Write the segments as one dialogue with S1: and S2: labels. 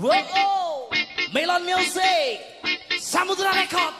S1: Whoa, Melon Music, Samudra Record,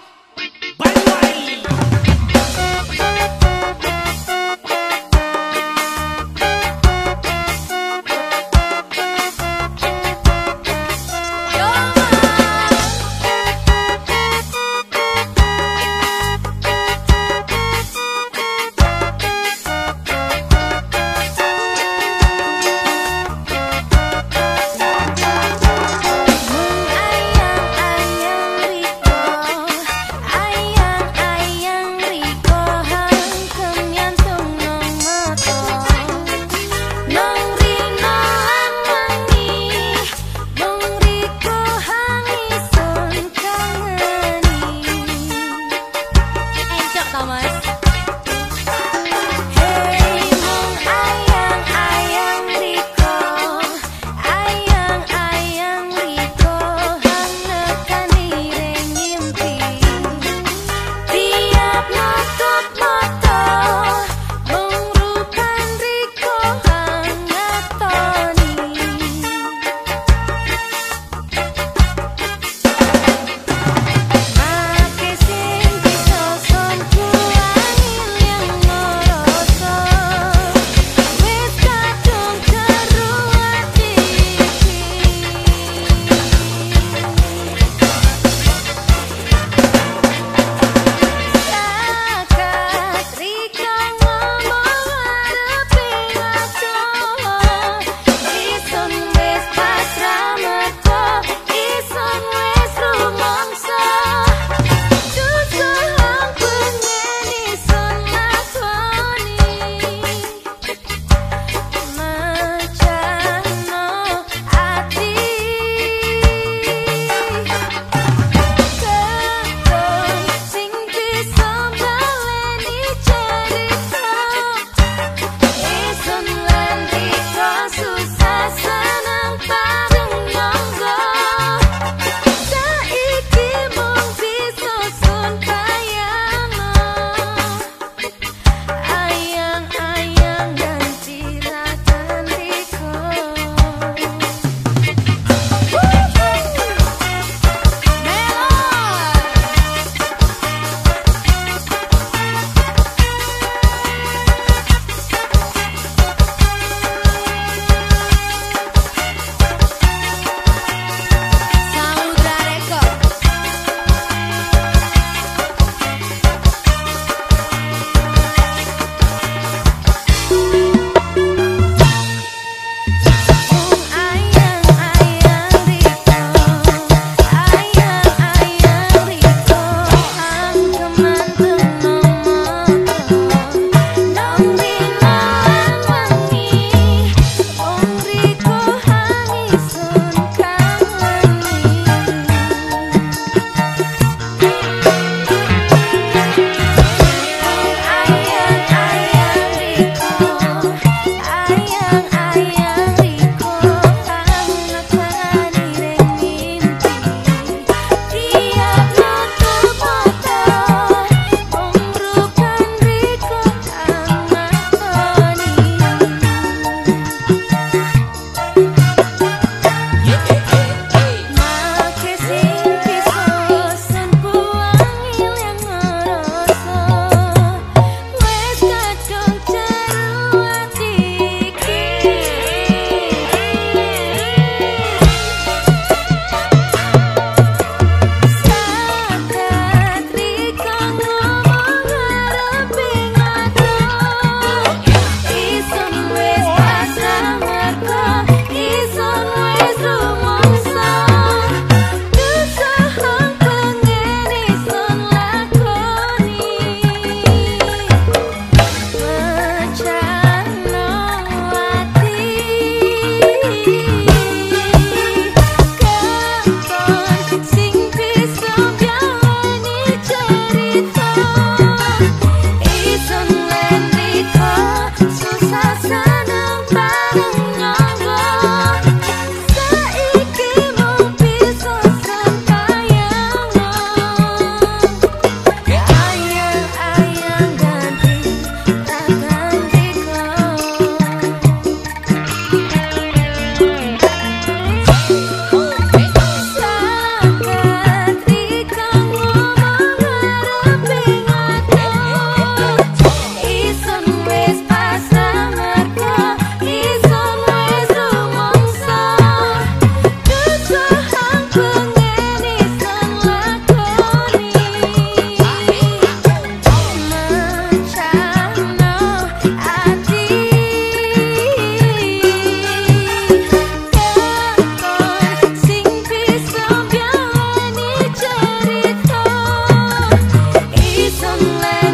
S2: one left.